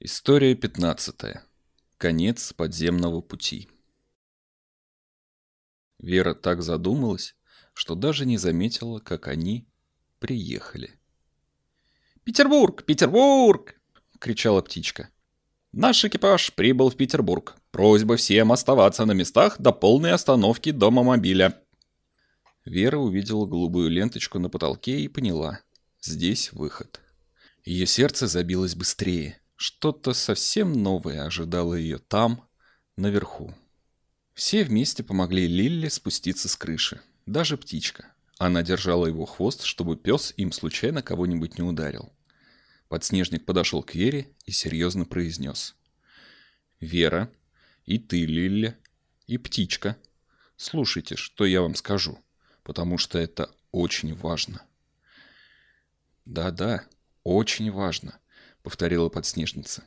История 15. Конец подземного пути. Вера так задумалась, что даже не заметила, как они приехали. «Петербург! Петербург!» — кричала птичка. «Наш экипаж прибыл в Петербург. Просьба всем оставаться на местах до полной остановки дома мобиля». Вера увидела голубую ленточку на потолке и поняла — здесь выход. Ее сердце забилось быстрее — что-то совсем новое ожидало ее там, наверху. Все вместе помогли Лилле спуститься с крыши. Даже птичка. Она держала его хвост, чтобы пес им случайно кого-нибудь не ударил. Подснежник подошел к Вере и серьезно произнес. «Вера, и ты, Лилля, и птичка, слушайте, что я вам скажу, потому что это очень важно». «Да-да, очень важно», повторила подснежница.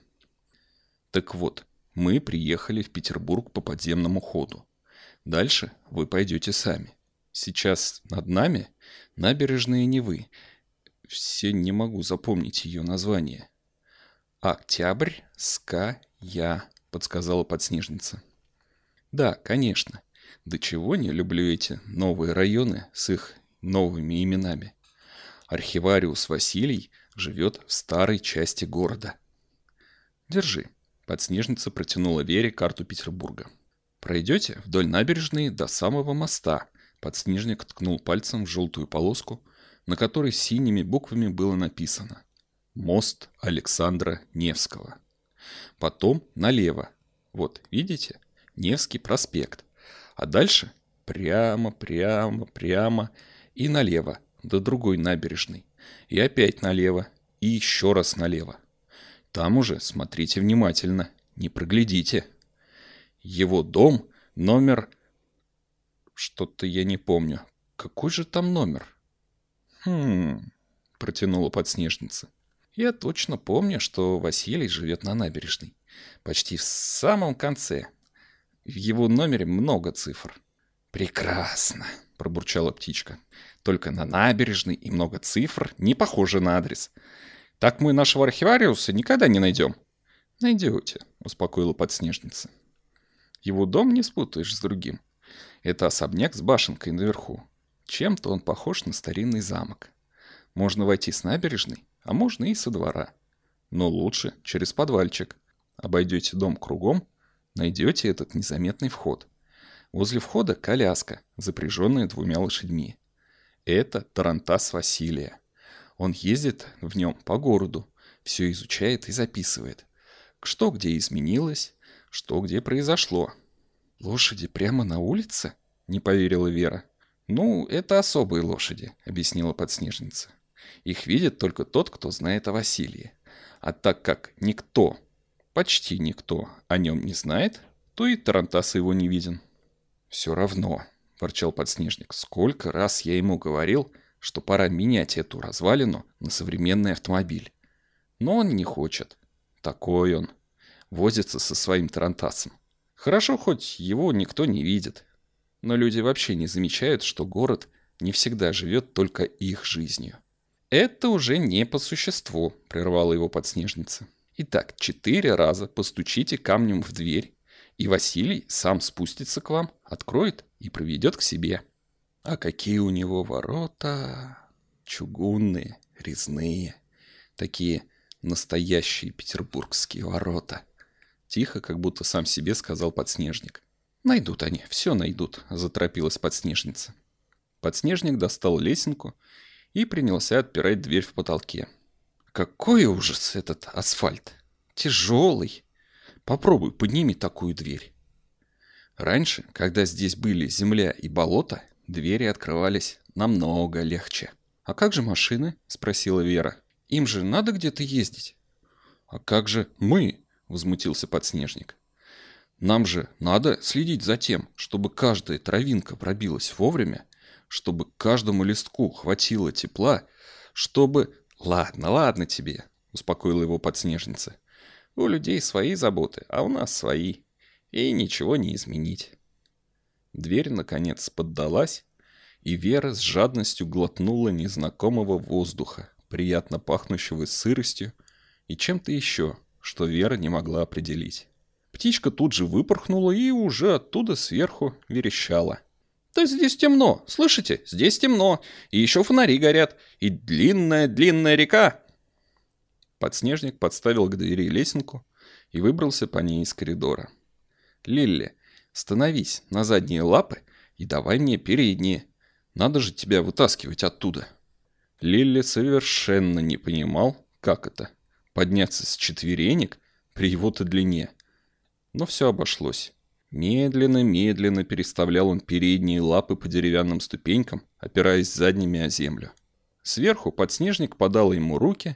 Так вот, мы приехали в Петербург по подземному ходу. Дальше вы пойдете сами. Сейчас над нами набережные Невы. Все не могу запомнить ее название. Октябрь, ска, я, подсказала подснежница. Да, конечно. До чего не люблю эти новые районы с их новыми именами. Архивариус Василий живет в старой части города. Держи. Подснежница протянула Вере карту Петербурга. Пройдете вдоль набережной до самого моста. Подснежник ткнул пальцем в желтую полоску, на которой синими буквами было написано «Мост Александра Невского». Потом налево. Вот, видите? Невский проспект. А дальше прямо, прямо, прямо и налево до другой набережной. И опять налево. И еще раз налево. Там уже смотрите внимательно. Не проглядите. Его дом номер... Что-то я не помню. Какой же там номер? Хм... Протянула подснежница. Я точно помню, что Василий живет на набережной. Почти в самом конце. В его номере много цифр. Прекрасно пробурчала птичка. «Только на набережной и много цифр не похоже на адрес. Так мы нашего архивариуса никогда не найдем». «Найдете», — успокоила подснежница. «Его дом не спутаешь с другим. Это особняк с башенкой наверху. Чем-то он похож на старинный замок. Можно войти с набережной, а можно и со двора. Но лучше через подвальчик. Обойдете дом кругом, найдете этот незаметный вход. Возле входа коляска, запряженная двумя лошадьми. Это Тарантас Василия. Он ездит в нем по городу, все изучает и записывает. Что где изменилось, что где произошло. «Лошади прямо на улице?» — не поверила Вера. «Ну, это особые лошади», — объяснила подснежница. «Их видит только тот, кто знает о Василии. А так как никто, почти никто о нем не знает, то и Тарантас его не виден». «Все равно», — ворчал подснежник, — «сколько раз я ему говорил, что пора менять эту развалину на современный автомобиль. Но он не хочет. Такой он. Возится со своим тарантасом. Хорошо, хоть его никто не видит. Но люди вообще не замечают, что город не всегда живет только их жизнью. «Это уже не по существу», — прервала его подснежница. «Итак, четыре раза постучите камнем в дверь и Василий сам спустится к вам, откроет и проведет к себе. А какие у него ворота? Чугунные, резные. Такие настоящие петербургские ворота. Тихо, как будто сам себе сказал подснежник. «Найдут они, все найдут», — заторопилась подснежница. Подснежник достал лесенку и принялся отпирать дверь в потолке. «Какой ужас этот асфальт! Тяжелый!» Попробуй, подними такую дверь. Раньше, когда здесь были земля и болото, двери открывались намного легче. «А как же машины?» – спросила Вера. «Им же надо где-то ездить». «А как же мы?» – возмутился подснежник. «Нам же надо следить за тем, чтобы каждая травинка пробилась вовремя, чтобы каждому листку хватило тепла, чтобы...» «Ладно, ладно тебе», – успокоила его подснежница. У людей свои заботы, а у нас свои. И ничего не изменить. Дверь, наконец, поддалась, и Вера с жадностью глотнула незнакомого воздуха, приятно пахнущего сыростью и чем-то еще, что Вера не могла определить. Птичка тут же выпорхнула и уже оттуда сверху верещала. «Да здесь темно, слышите? Здесь темно, и еще фонари горят, и длинная-длинная река!» Подснежник подставил к двери лесенку и выбрался по ней из коридора. «Лилли, становись на задние лапы и давай мне передние. Надо же тебя вытаскивать оттуда». Лилли совершенно не понимал, как это – подняться с четверенек при его-то длине. Но все обошлось. Медленно-медленно переставлял он передние лапы по деревянным ступенькам, опираясь задними о землю. Сверху подснежник подал ему руки,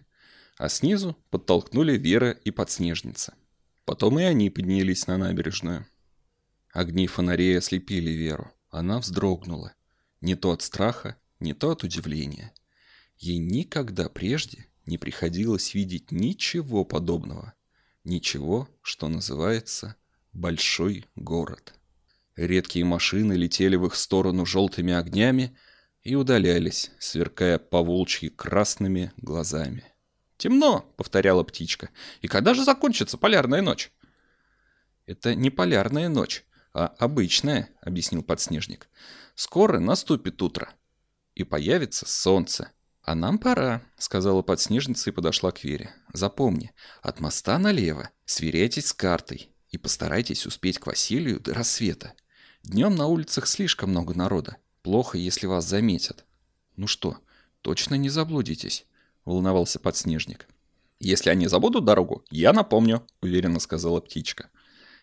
а снизу подтолкнули Вера и подснежница. Потом и они поднялись на набережную. Огни фонарей ослепили Веру. Она вздрогнула. Не то от страха, не то от удивления. Ей никогда прежде не приходилось видеть ничего подобного. Ничего, что называется большой город. Редкие машины летели в их сторону желтыми огнями и удалялись, сверкая по волчьи красными глазами. «Темно», — повторяла птичка. «И когда же закончится полярная ночь?» «Это не полярная ночь, а обычная», — объяснил подснежник. «Скоро наступит утро, и появится солнце. «А нам пора», — сказала подснежница и подошла к Вере. «Запомни, от моста налево сверяйтесь с картой и постарайтесь успеть к Василию до рассвета. Днем на улицах слишком много народа. Плохо, если вас заметят». «Ну что, точно не заблудитесь?» — волновался подснежник. «Если они забудут дорогу, я напомню», — уверенно сказала птичка.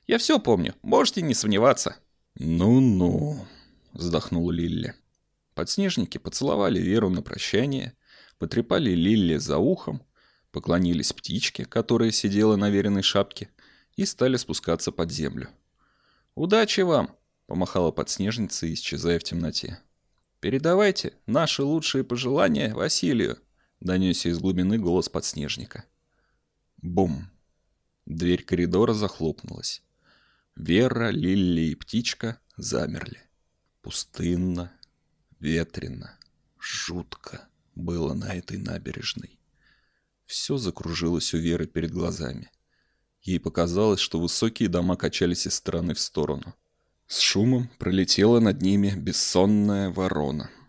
«Я все помню, можете не сомневаться». «Ну-ну», — вздохнула Лилли. Подснежники поцеловали Веру на прощание, потрепали Лилли за ухом, поклонились птичке, которая сидела на веренной шапке, и стали спускаться под землю. «Удачи вам!» — помахала подснежница, исчезая в темноте. «Передавайте наши лучшие пожелания Василию!» — донесся из глубины голос подснежника. Бум! Дверь коридора захлопнулась. Вера, Лилли и птичка замерли. Пустынно, Ветрено, жутко было на этой набережной. Все закружилось у Веры перед глазами. Ей показалось, что высокие дома качались из стороны в сторону. С шумом пролетела над ними бессонная ворона —